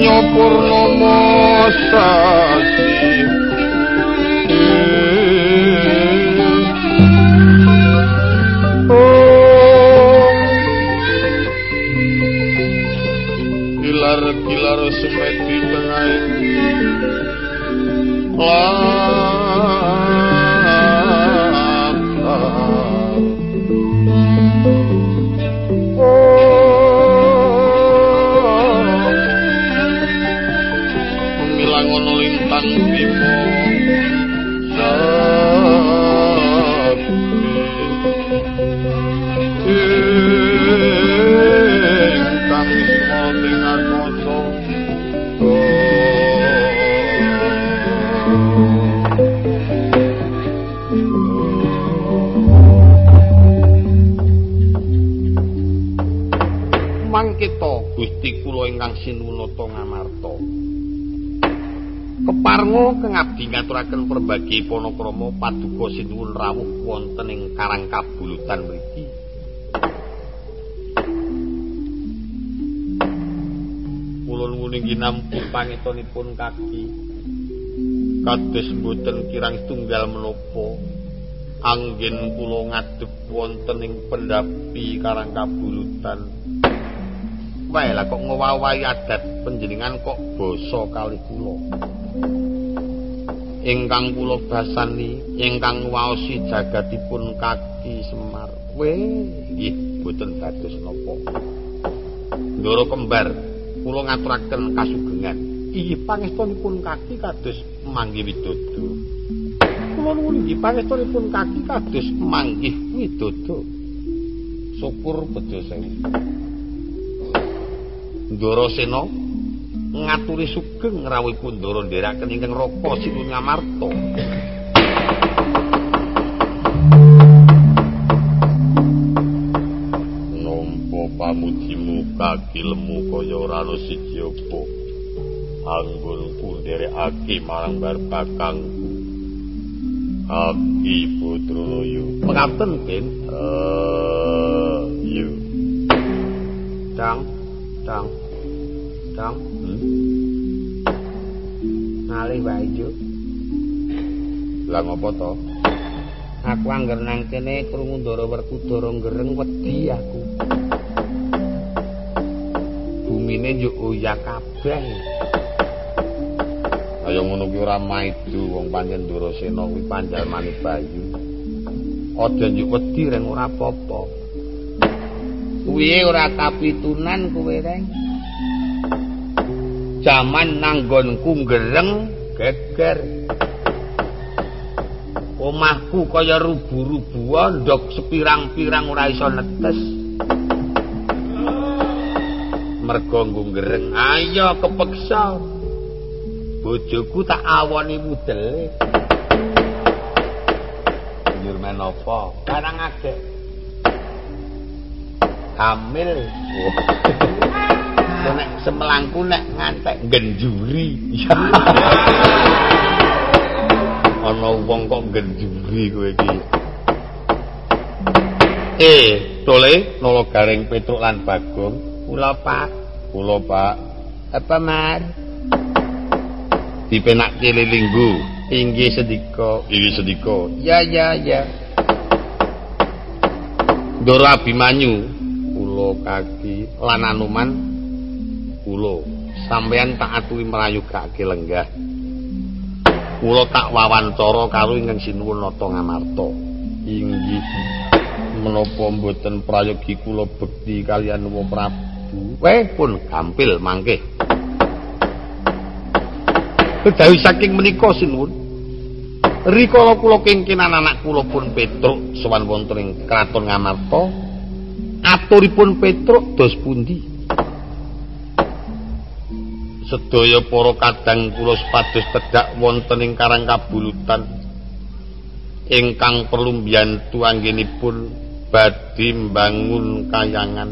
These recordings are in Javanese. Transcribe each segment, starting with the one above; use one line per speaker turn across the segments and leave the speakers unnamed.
Señor por Keparngo kengabdi ngaturaken perbagi panakrama paduka sinuwun rawuh wonten ing Karang Kabulutan mriki. Kula nuwun inggih nampi pangetonipun kaki. Kados mboten kirang tunggal menapa anggen kula ngadhep wonten ing pendapi Karang Kabulutan. wae lah kok ngowahi adat panjenengan kok basa kali kula. Ingkang kula basani, ingkang waosi jagatipun kaki Semar. Weh, nggih boten dados napa. Ndoro kembar, kula ngaturaken kasugengan. Inggih pangestunipun kaki kados manggih widodo. Kula nuwun inggih pangestunipun kaki kados manggih widodo. Syukur bedha sewu. Ndarasena ngaturi sugeng rawuh Kundara ndherekaken ingkang Raka Sinun Ngamarta. Nampa pamujimu kakilmu kaya ora ana siji apa. Anggonku ndherekake marang barbakangku. Aki Putraloyo. Pengaten, Ken. Uh, iya. Dang, dang. Dong. Ngalih wae yo. Lah ngopo to? Aku anggar nang kene krungu ndara Werkudara gereng wedi aku. Bumine yo oya kabeh. Kaya ngono ki ora maidu wong pancen Durasena kuwi panjalmane bayu. Aja yo wedi reng ora apa-apa. Kuwi ora kapitunan kowe reng. Jaman nanggonku gereng geger. Omahku kaya rubu-rubuan ndok sepirang-pirang ora iso netes. Mergo gereng ayo kepeksa. Bojoku tak awoni mudele nyur menapa? Karang agek. Hamil nek semelangku nek ngantek genjuri ana wong kok genjuri kowe iki? Eh tole nolo garing petruk lan bagong. Kula pak. Kula pak. Apa mar? Dipenak linggu inggih sedika. Inggih sedika. Ya ya ya. Dora Abimanyu. Kula kaki lan anuman kula. Sampeyan tak aturi mrayogake lenggah. Kula tak wawancara karo ingkang sinuwun nata ngamarta. Inggih. Menapa mboten prayogi kula bekti kalian Wa Prabu? Weh pun gampil mangke. Kedawi saking menika sinuwun. Rikala kula kengkenan anak kula pun Petruk sowan wonten ing kraton Ngamarta. Aturipun Petruk dos pundi sedaya para kadang kula sepados tedhak wonten ing Karang Kabulutan. Ingkang perlu mbiyantu anggenipun badhe mbangun kayangan.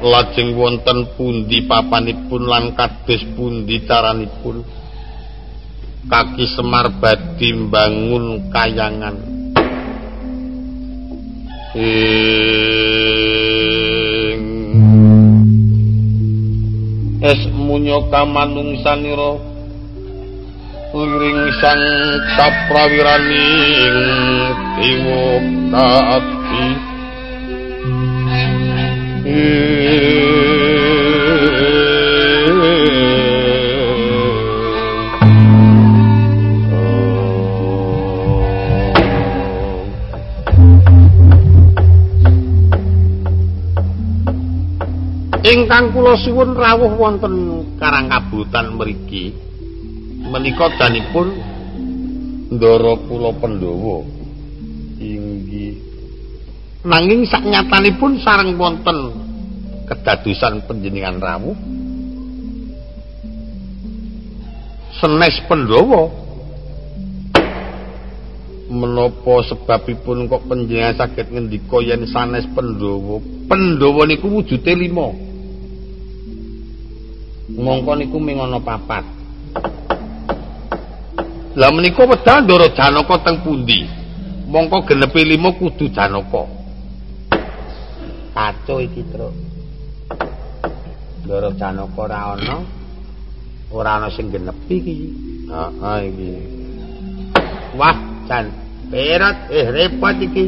Lajeng wonten pundi papanipun lan kados pundi caranipun kaki Semar badhe mbangun kayangan. Ing es munyo kamanungsanira liring sang saprawiraning dewa kaati kula suwun rawuh wonten Karangkabutan mriki menika danipun Ndara kula Pandhawa. Inggih. Nanging saknyatanipun sareng wonten kedadosan panjenengan rawuh senes Pandhawa. Menapa sebabipun kok panjenengan saged ngendika yen sanes Pandhawa? Pandhawa niku wujude lima mongko niku ming ana papat. Lah menika wedal ndara janaka teng pundi? Mongko genepe lima kudu janaka. Kaco iki truk. Ndara janaka ora ana. Ora ana sing genepi iki. Heeh iki. Wah jan perat eh repot iki.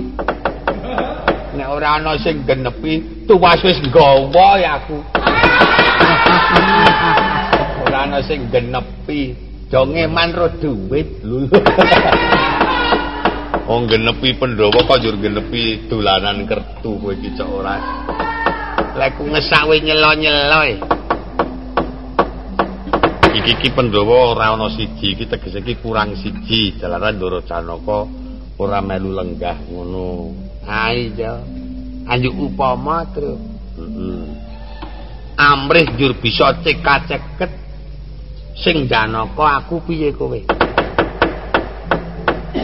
Nek ora ana sing genepi tuwas wis nggawa ya aku Ora ana sing genepi, jonge manro dhuwit lho. Wong genepi Pandhawa kok njur genepi dolanan kertu kowe iki cok ora. Lek ku ngesawe nyelo-nyelo e. Iki iki Pandhawa ora ana siji, iki tegese iki kurang siji, jalaran Ndara Janaka ora melu lenggah ngono. Ayo. Anjuk upama, Tru. Heeh. Amrih njur bisa cekak-ceket sing janaka aku piye kowe?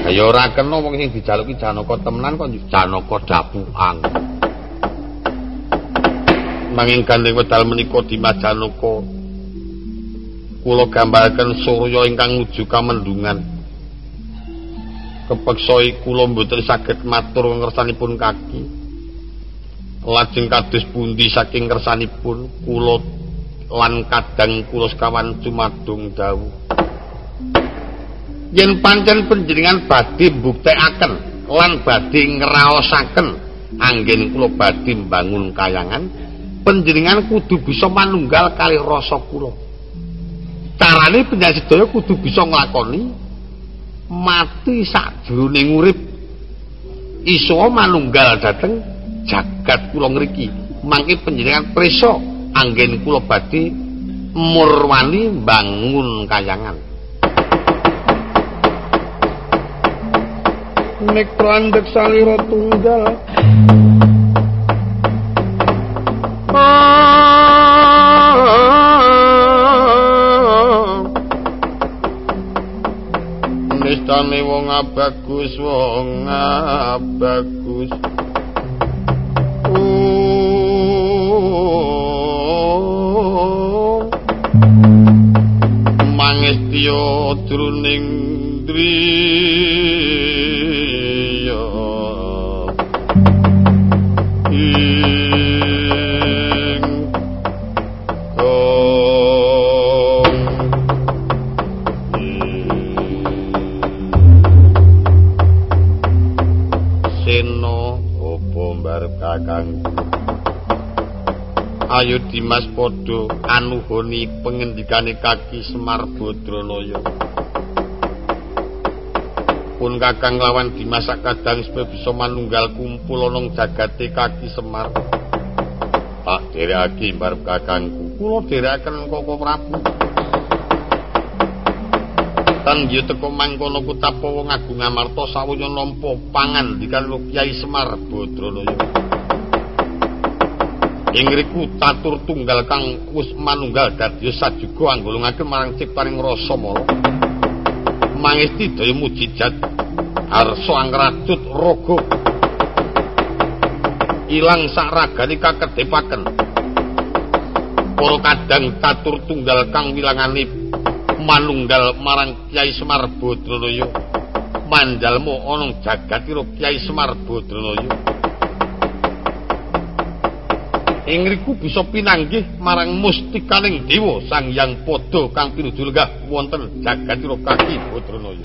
Ya ora kena wong sing dijaluki janaka temenan kok janaka dapuang nanging gandeng wedal menika Dimas Janaka kula gambaraken surya ingkang nuju kamendungan. Kepeksa kula mboten saged matur ngersanipun kaki lajeng kados pundi saking kersanipun kula lan kadang kula sekawan cumadung dawuh. Yen pancen panjenengan badhe mbuktekaken lan badhe ngraosaken anggen kula badhe mbangun kayangan panjenengan kudu bisa manunggal kali rasa kula. Carane panjenengan sedaya kudu bisa nglakoni mati sakjroning urip. Iso manunggal dhateng jagat kula ngriki. Mangke panjenengan preso anggen kula badhe murwani bangun kayangan. Nek prandek salira tunggal. Nistane wong abagus wong abagus mangestya druning driya kakang Ayo Dimas padha anuhoni pengendikane kaki Semar Badranaya. Pun kakang lawan Dimas kadang supaya bisa manunggal kumpul ana jagate kaki Semar. Tak derekake mbarep kakangku. Kula derekaken Koko Prabu. Tan yen teko mangkono kutapa wong agung amarta sawunya nampa pangan dikan Kyai Semar Badranaya ing riku tatur tunggal kang wis manunggal dadi sajuga anggulungake marang ciptaning rasa mala. Mangesti daya mujijat arsa angratut raga. Ilang sak ragane kakedepaken. Para kadang tatur tunggal kang wilangane manunggal marang Kyai Semar Badranaya mandalmu ana jagatira Kyai Semar Badranaya ing riku bisa pinanggih marang mustikaning dewa sang yang padha kang pinuju lenggah wonten jagatira kaki Badranaya.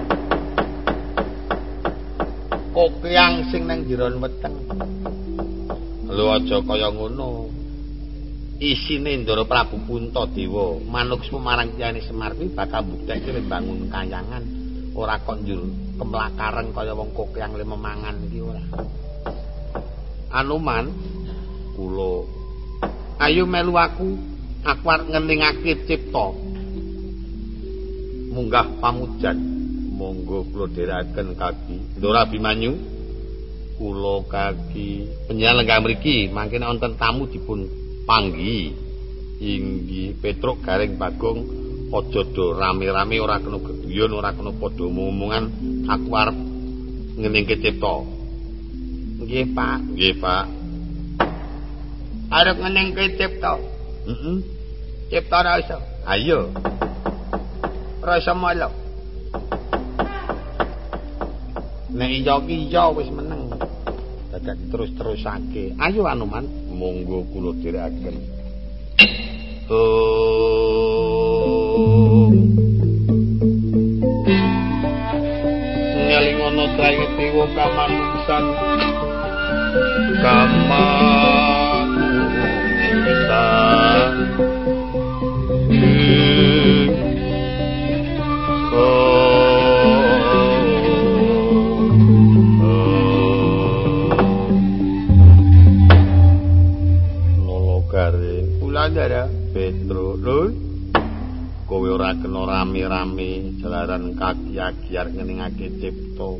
Kokyang sing nang jeron weteng. Lho aja kaya ngono. Isine Ndara Prabu Puntadewa manuksmu marang Kyai Semar kuwi bakal buktekne bangun kayangan ora kok njur kemlakaran kaya wong kokyang le memangan iki ora. Anuman kula ayo melu aku aku arep ngeningake cipta munggah pamujan monggo kula dherekaken kaki Ndora Bimanyu kula kaki penyelenggara mriki mangkene wonten tamu dipun panggi inggih Petruk Garing Bagong aja do rame-rame ora kena geguyon ora kena padha omongan aku arep ngeningke cipta nggih Pak nggih Pak arep ngeneng ke cipta. Heeh. Mm cipta rasa. Ayo. Rasa malah. Nek iya iya wis meneng. Dadak terus-terusake. Ayo Anuman, monggo kula direkaken. Oh. Ngelingono trae dewa kamanungsan. Kamang Kandara kena rame-rame jalaran kaki agiar ngeningake cipta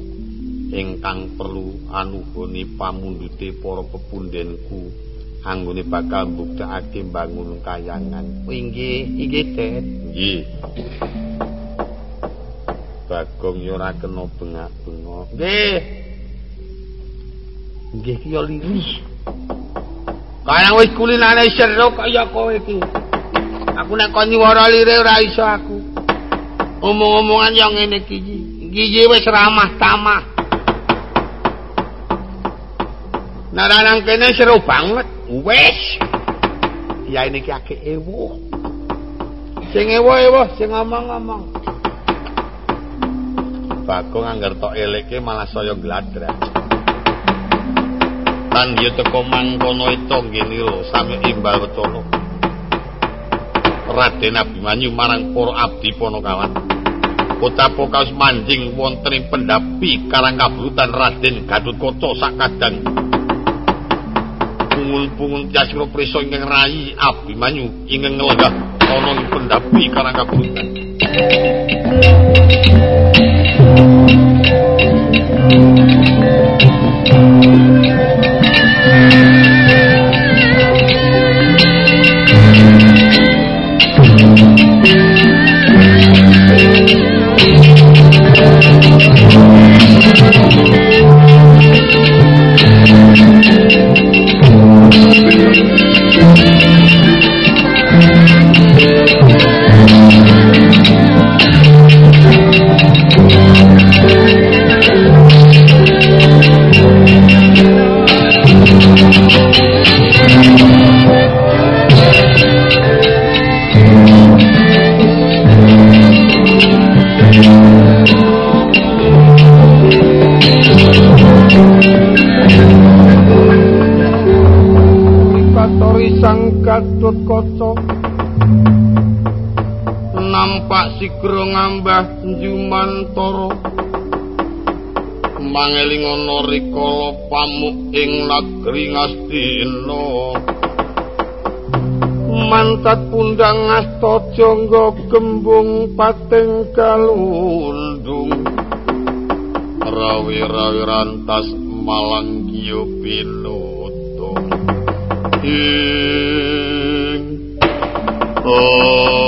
ingkang perlu anuhoni pamundhute para pepundhenku anggone bakal mbuktekake bangun kayangan. Inggih, inggih, Det. Nggih. Bagong ya ora kena bengak-bengok. Nggih. Nggih ki yo lirih. Kaya wis kulinane seru kaya kowe iki. Aku nek kon nyuwara lire ora iso aku. Omong-omongan yang ngene iki. Nggih wis ramah tamah. Naranang kene seru banget. Wes. Ya ini ki akeh ewo. Sing ewo-ewo sing ngomong-ngomong. Bagong anggar tok eleke malah saya gladra. Lan dia teko mangkono itu ngene lho, sami imbal betolo. Raden Abimanyu marang para abdi Ponokawan. Kota Pokaus manjing wonten ing pendapi Karangkabrutan Raden Gatotkaca sak kadang. pungun-pungun tiasira prisa ingkang rayi Abimanyu ingkang nglenggah ana ing pendapi karang kabutan. sigra mangeling ana rikala pamuk ing negeri ngastina mantat pundang asta jangga gembung pating kalundung. Rawi-rawi rantas malang giyo pinuto ing oh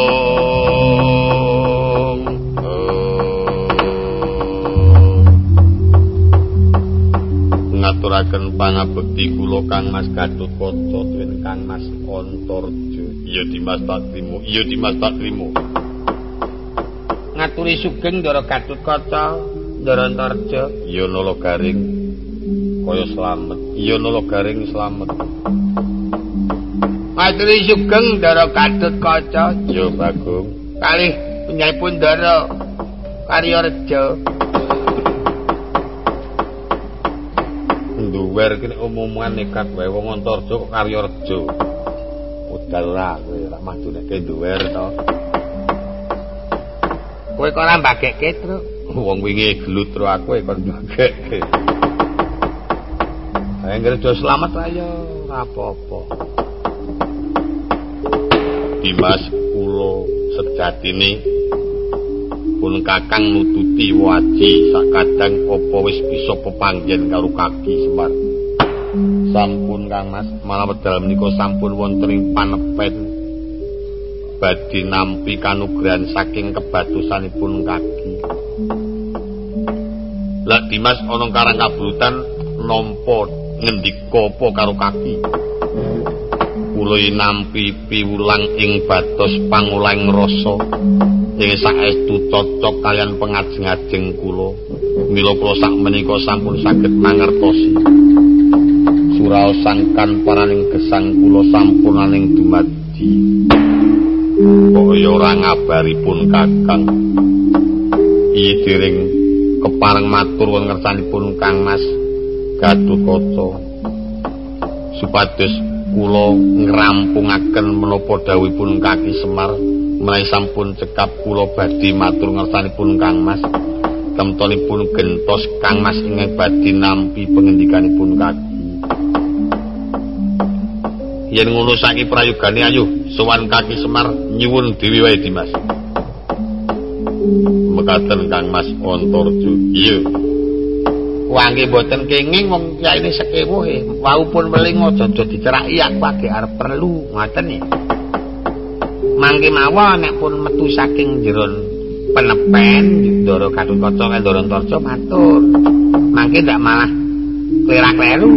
ngaturaken pangabekti kula Kang Mas Gatut Kaca dening Kang Mas Antarja. Iya Dimas Takrimu, iya Dimas Takrimu. Ngaturi sugeng Ndara Gatut Kaca, Ndara Antarja. Iya Nala Garing kaya slamet. Iya Nala Garing slamet. Ngaturi sugeng Ndara Gatut Kaca, iya Bagong. Kalih penyayipun Ndara Karya Duwer kene umuman nekat wae wong Antarja kok karya reja. Udal ra kowe ra maju nek duwer to. Kowe kok ora mbagekke, Truk? Wong wingi gelut ro aku kok mbagekke. Ayo ngrejo selamat ayo, ora apa-apa. Dimas kula sejatine pun kakang nututi waji sakadang apa wis bisa pepanggen karo kaki semar. Sampun kang mas. Malah wedal menika sampun wonten ing panepen badhe nampi kanugrahan saking kebatusanipun kaki. Lah dimas ana karang kabrutan nampa ngendika apa karo kaki? Kula nampi piwulang ing batos pangulang rasa ing saestu cocok kalian pengajeng-ajeng kula. Mila kula sak menika sampun saged mangertosi. Suraosangkan paraning gesang kula sampun aning dumadi kaya ora ngabaripun kakang. Iki dereng kepareng matur wonten ngersanipun Kang Mas Gatotkaca supados kula ngrampungaken menapa dawuhipun Kaki Semar menawi sampun cekap kula badhe matur ngersanipun Kang Mas. Temtonipun gentos Kang Mas ingkang badhe nampi pengendikanipun kaki yen ngono saiki prayogane ayo sowan kaki Semar nyuwun dewi wae Dimas. Mekaten Kang Mas Antarjo iya. Wangi boten kenging wong yaine sekewuh e wau pun meling aja diceraki aku arep perlu ngoten ya mangke mawon nek pun metu saking jeron penepen Ndara Gatotkaca kan Ndara Antarja matur. Mangke ndak malah klerak-kleru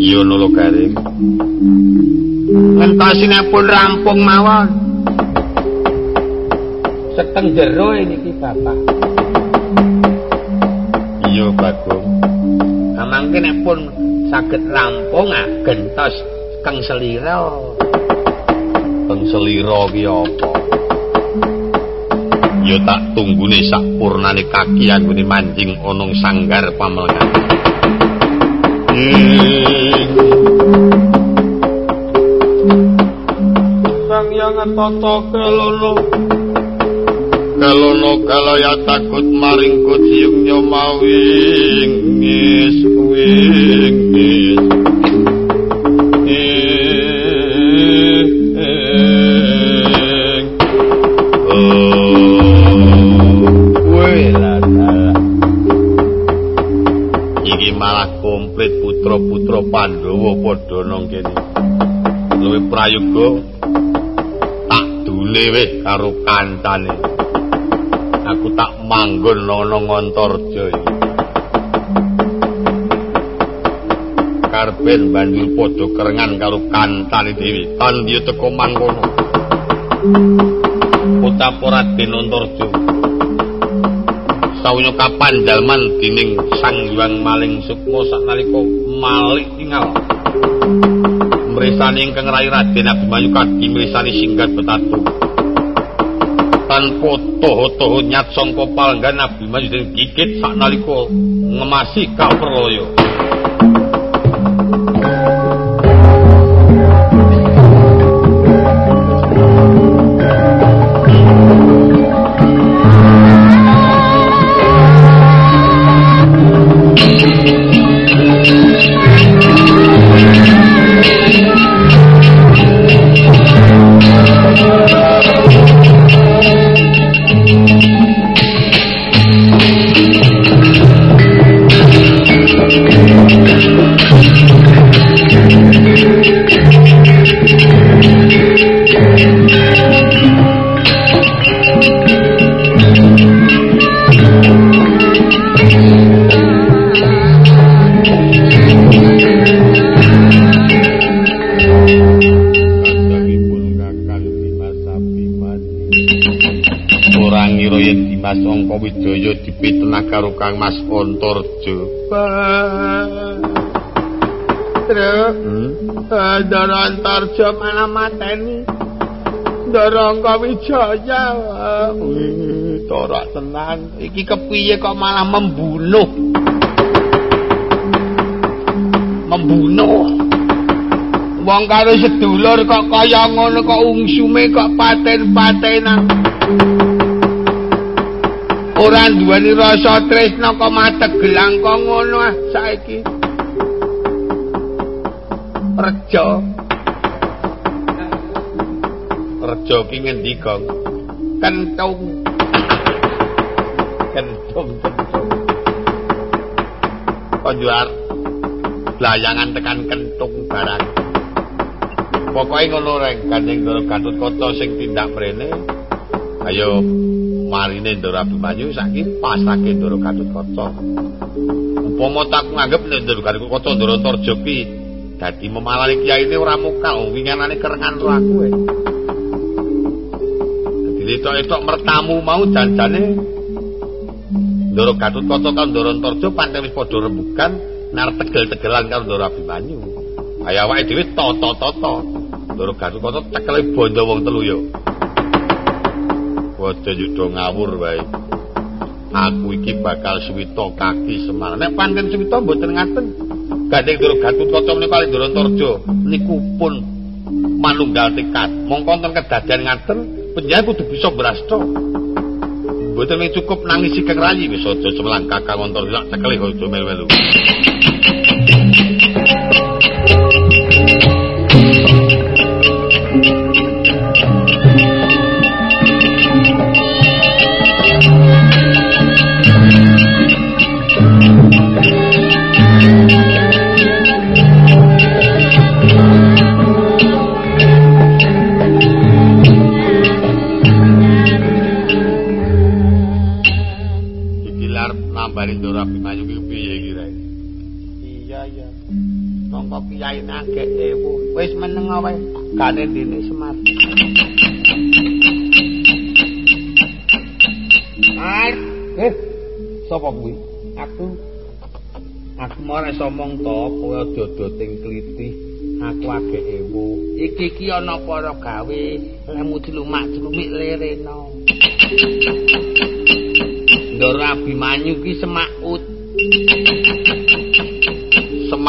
iya nolo garing. Ngentosine pun rampung mawon. Seteng jero niki bapak. Iya bagong. Mangke nek pun saged rampung ah gentos keng selira teng selira ki apa? Ya tak tunggune sak purnane kaki anggone mancing onong sanggar pamelengan sang yang toto kelono. Kelono kalaya takut maring kuciung nyomawing ngis wing Prayoga tak dule wis karo kancane. Aku tak manggon ana Ngontorjo iki. Karben banjur padha kerengan karo kancane Dewi. Kan dia teko mangkono. Utapora Denontorjo. Saunya kapan dalman dining Sang Hyang Maling Sukma saknalika malih tinggal. Mresani ingkang rai Raden Abimanyu kaki mresani singgat betatu. Tanpa toho-toho nyat sangka palenggan Abimanyu den gigit saknalika ngemasi kaperloyo. karo Kang Mas Antarja.
Truk. Hmm? Ndara Antarja malah mateni. Ndara Wijaya.
Wih, torak tenan. Iki kepiye kok malah membunuh? Membunuh. Wong karo sedulur kok kaya ngono kok ungsume kok paten-patenan. Ora duweni rasa tresna kok mategelang kok ngono ah saiki. Rejo. Rejo ki ngendi kong kentung. Kentung konjuar layangan tekan kentung barang? Pokoknya ngono reng kanjeng koto sing tindak mrene. Ayo marine Ndara Abimanyu saiki pasake Ndara Gatotkaca. Upama tak nganggep nek Ndara Gatotkaca Ndara Antarja ki dadi memalani kiyaine ora mukal winganane kerengan ro aku e. Dadi letok-letok mertamu mau janjane Ndara Gatotkaca karo Ndara Antarja pancen wis padha rembugan nar tegel-tegelan karo Ndara Abimanyu. Kaya awake dhewe toto-toto. Ndara Gatotkaca cekele bondo wong telu yo. Wadah yudo ngawur wae. Aku iki bakal suwita kaki Semar. Nek pancen suwita mboten ngaten. Gandeng Dura Gatutkaca menika kali Dura Antarja niku pun manunggal tekad. Mongko wonten kedadian ngaten, panjenengan kudu bisa brasta. Mboten cukup nangisi Kang Rayi wis aja semlang Kakang Antarja cekeli aja melu-melu. Kane dene semar. Ai, eh, sapa kuwi? Aku. Aku mau nek somong to, kowe aja doting kliti. Aku agek ewu. Iki iki ana para gawe, lemu dilumak-lumik lerena. Ndara Abimanyu ki semakut.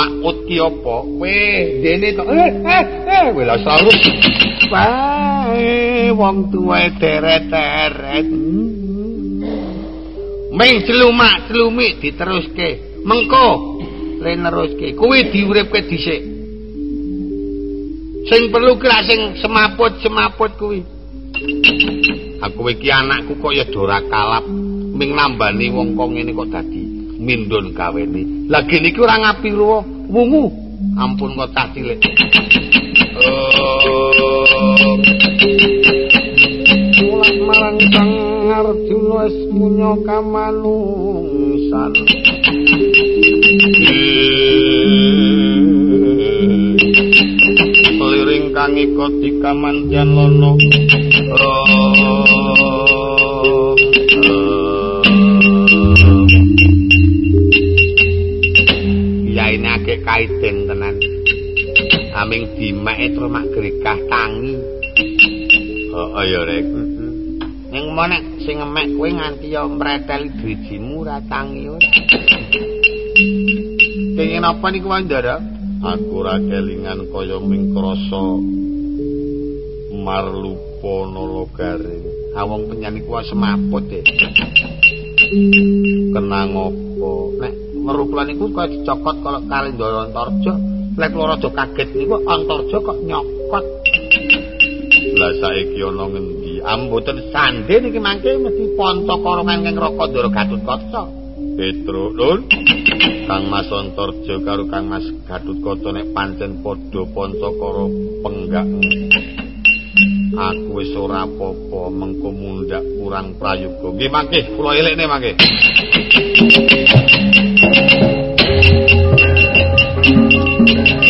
Semakut ki apa? Weh, dene to. Eh, eh, eh, wela sarung. Wae, wong tuwa deret-deret. Meng celumak, celumik diteruske. Mengko le neruske. Kuwi diuripke dhisik. Sing perlu ki sing semaput-semaput kuwi. Aku iki anakku kok ya dora kalap ming nambani wong kok ngene kok dadi mindun kawene. Lagi niki ora ngapiro wungu. Ampun kok cah cilik. Mulang marang Sang Arjuna wis munya kamanungsan. Liring kang ikut di kamantyan lono. Dimake tremak grekah tangi. Heeh ya rek. Ning menek sing ngemek kowe nganti ya mreteli drijimu ra tangi ora. Kenging apa niku Wandara? Aku ra kelingan kaya ming krasa marlupa nologaring. Awong penyanyi kuwi semaput e. Kenang apa? Nek meruplan niku kaya dicokot kala Kalendara Antarja, lek loro aja kaget niku Antarja kok nyokot. Lah saiki ana ngendi? Amboten sande niki mangke mesti Pancakara kangeng Rakandara Gatotkaca. Petro, Lur. Kang Mas Antarja karo Kang Mas Gatotkaca nek pancen padha Pancakara penggak. Aku wis ora apa-apa mengko mundhak kurang prayoga. Nggih mangke kula elekne mangke. thank you.